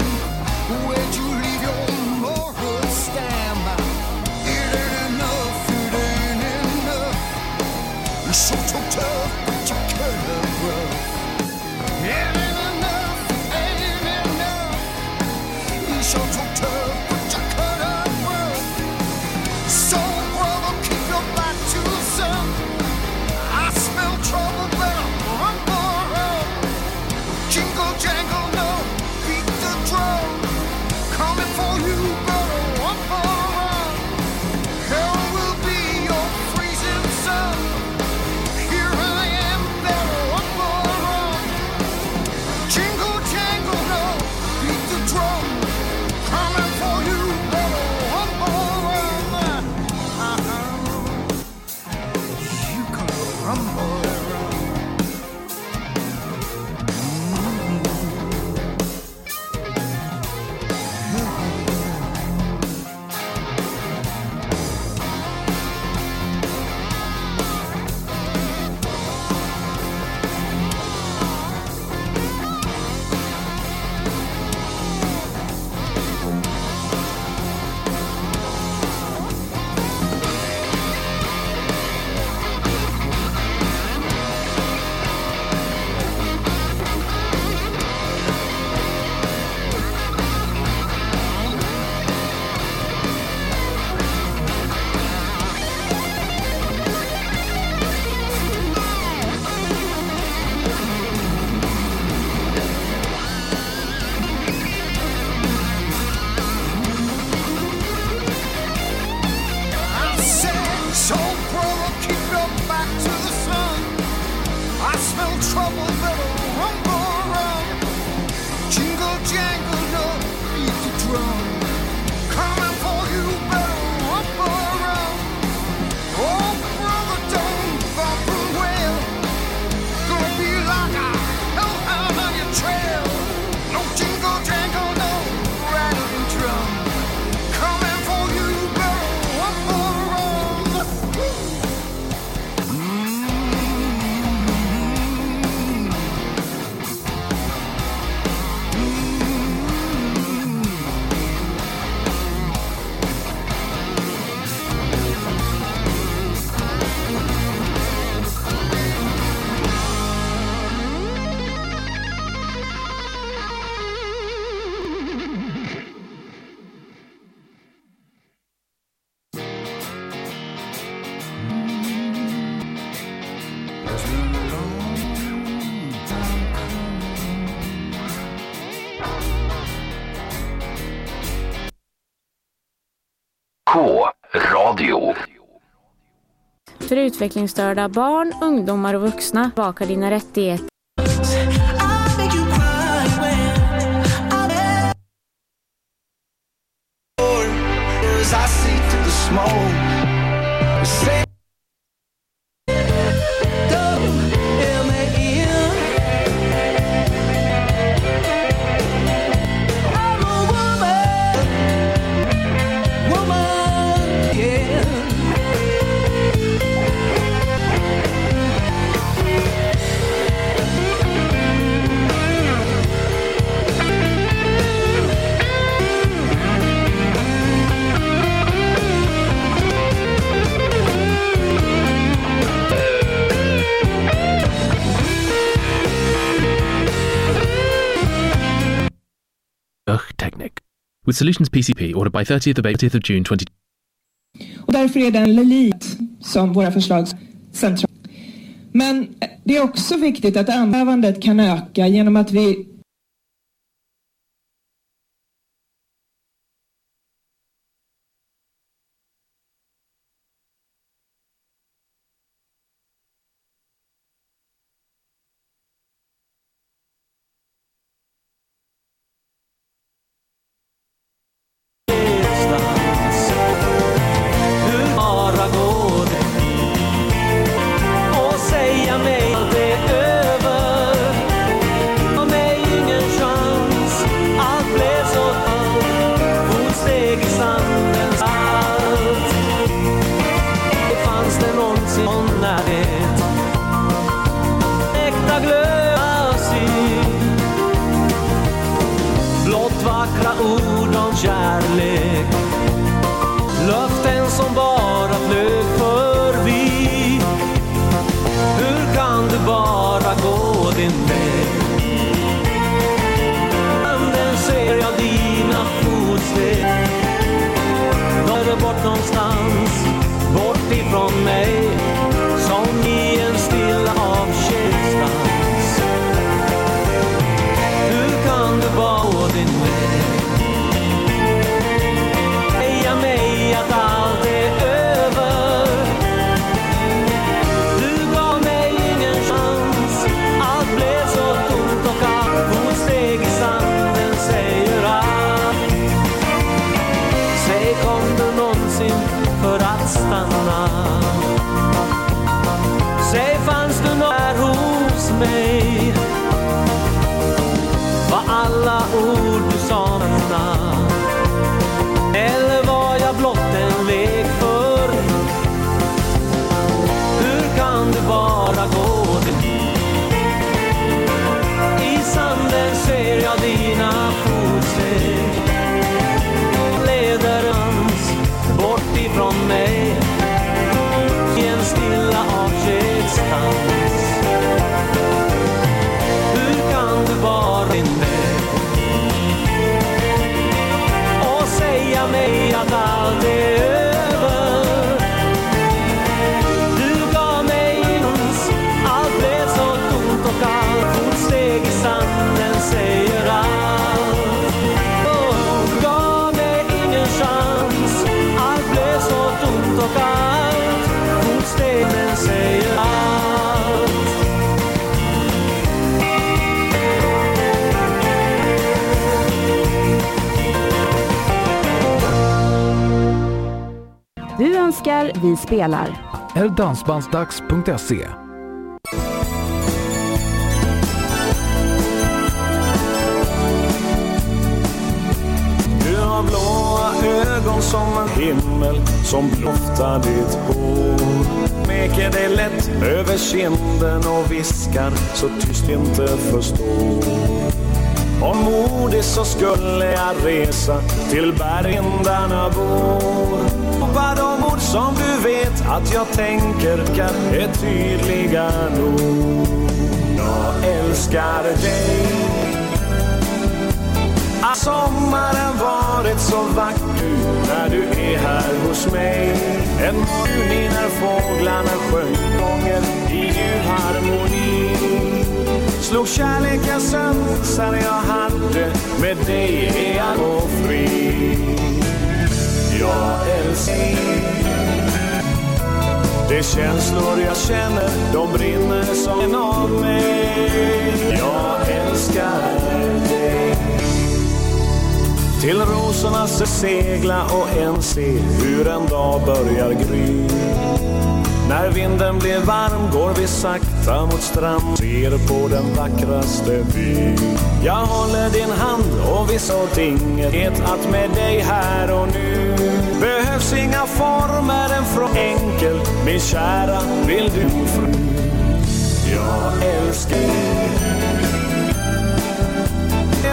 för utvecklingsstörda barn, ungdomar och vuxna. Bevaka dina rättigheter with Solutions PCP ordered by 30th of, 80th of June 20... Och därför är den lit som våra förslag centrala. Men det är också viktigt att användandet kan öka genom att vi spelar. Är dansbandsdags.se. Du har blåa ögon som en himmel som blottar ditt hår. Meker dig lätt över kinden och viskar så tyst inte förstår. Om modig så skulle jag resa till bergindarna bor. Som du vet att jag tänker kan är tydliga nog. Jag älskar dig att sommaren varit så vacker när du är här hos mig. En juni när fåglarna sjöng sånger i ljuv harmoni. Slog kärleken sönder jag hade, med dig är jag då fri. Jag älskar dig. De känslor jag känner, de brinner som en av mig. Jag älskar dig. Till rosorna se segla och än se hur en dag börjar gry. När vinden blir varm går vi sakta mot strand ser på den vackraste vy. Jag håller din hand och vi sa inget att med dig här och nu behövs inga former än från enkel min kära vill du fru. Jag älskar dig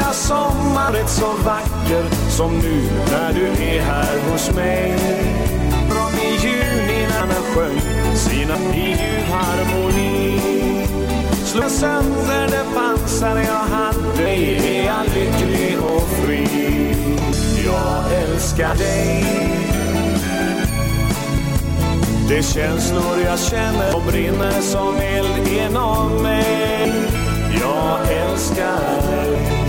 är sommaret så vacker som nu när du är här hos mig. Från i juni när den sjöng sina i ljuv harmoni. Slå sönder det pansar jag hade, i, är jag lycklig och fri. Jag älskar dig. De känslor jag känner de brinner som eld inom mig. Jag älskar dig.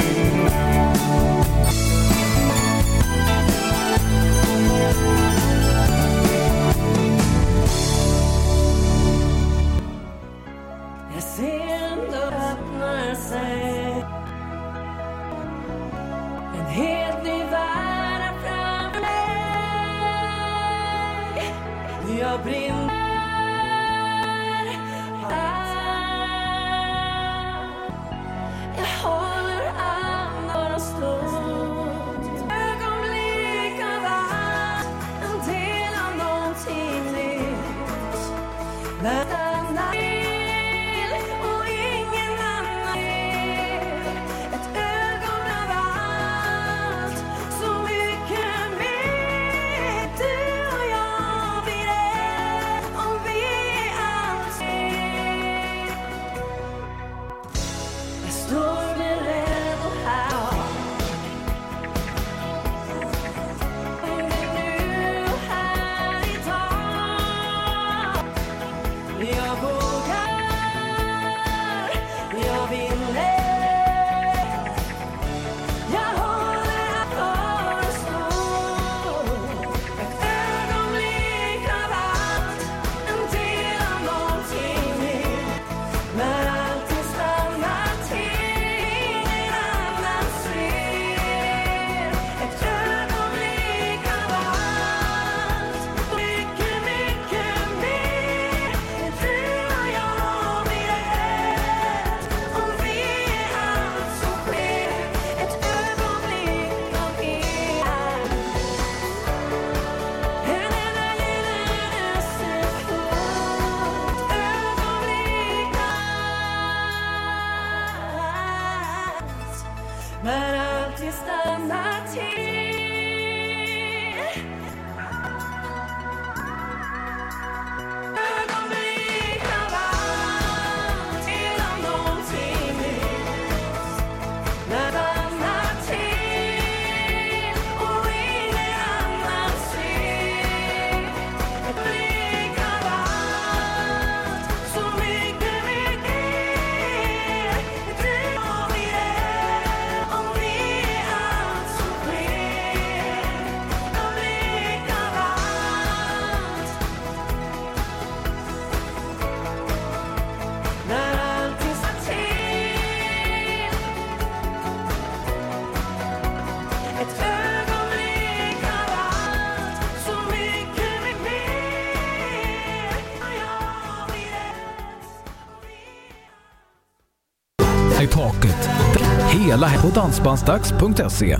spela på dansbandsdags.se.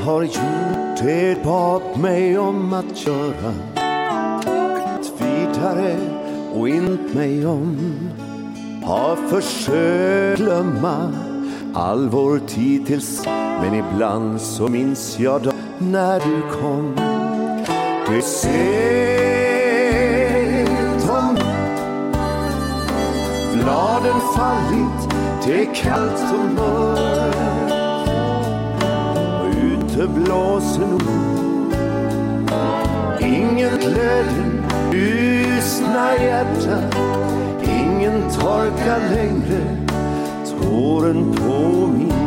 Har gjort ett bad mig om att köra vidare och inte mig om. Har försökt glömma all vår tid tills men ibland så minns jag då när du kom. Det sent om bladen fallit, det är kallt och mörkt. Ute blåser nog ingen glädje, usna hjärtan. Ingen torka längre tåren på min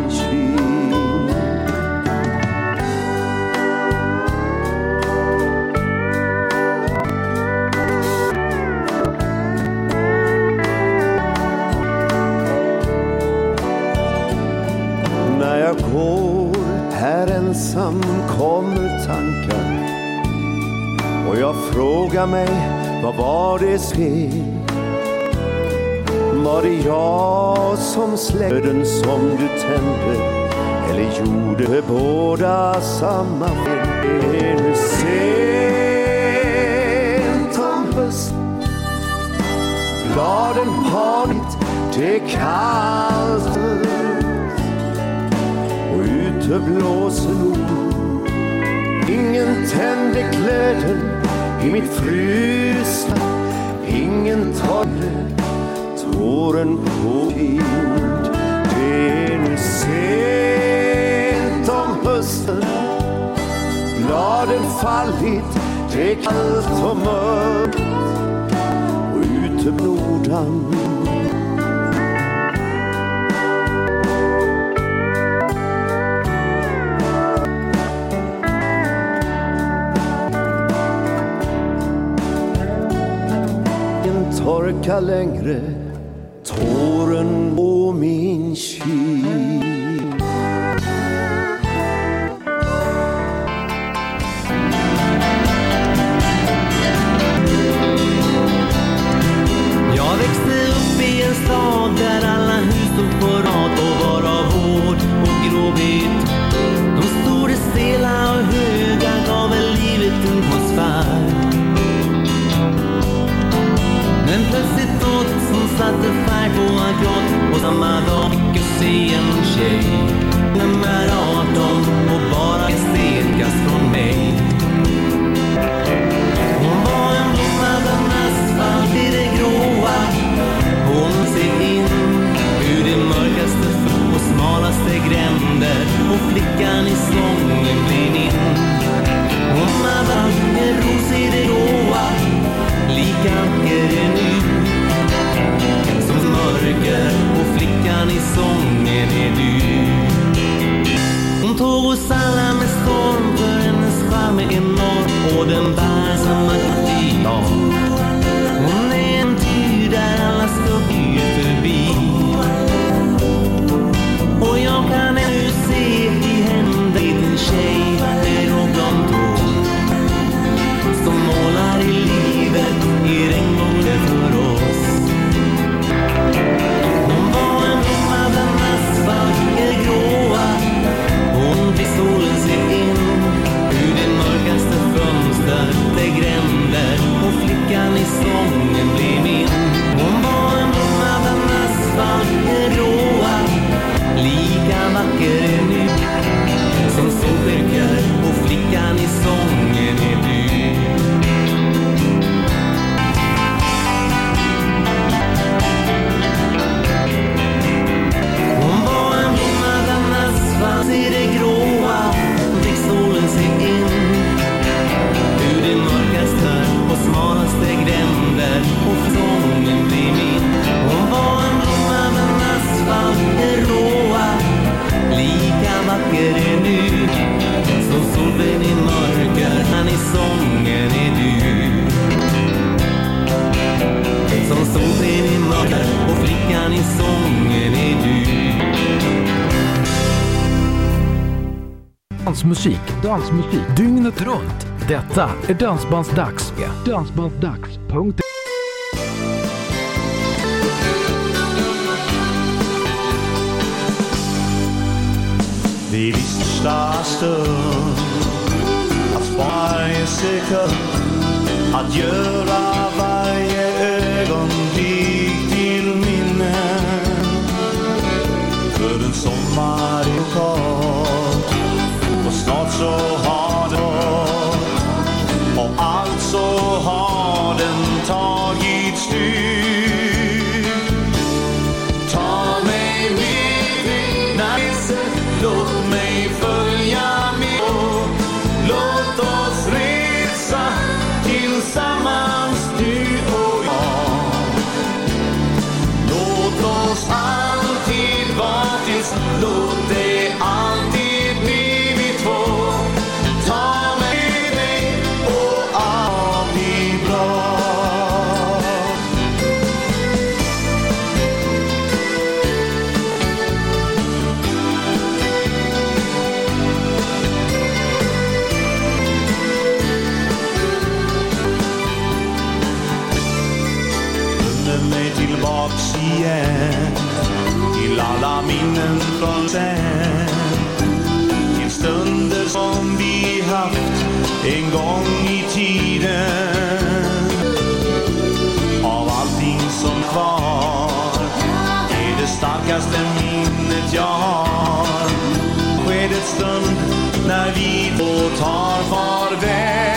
fråga mig, vad var det fel? Var det jag som släckte som du tände? Eller gjorde båda samma Det är nu Sent om höst, bladen parigt, det är kallt och ute blåser nog. Ingen tände glöden i mitt frusna. Ingen torre, tåren på kind. Det är nu sent om hösten. Bladen fallit, det är kallt och mörkt. Och ute på torka längre. Dansmusik, dansmusik, dygnet runt. Detta är Dansbandsdags. Dansbandsdags. Vid yttersta stund att varje sekund att göra en gång i tiden. Av allting som kvar är det starkaste minnet jag har. Skedets stund när vi två tar farväl.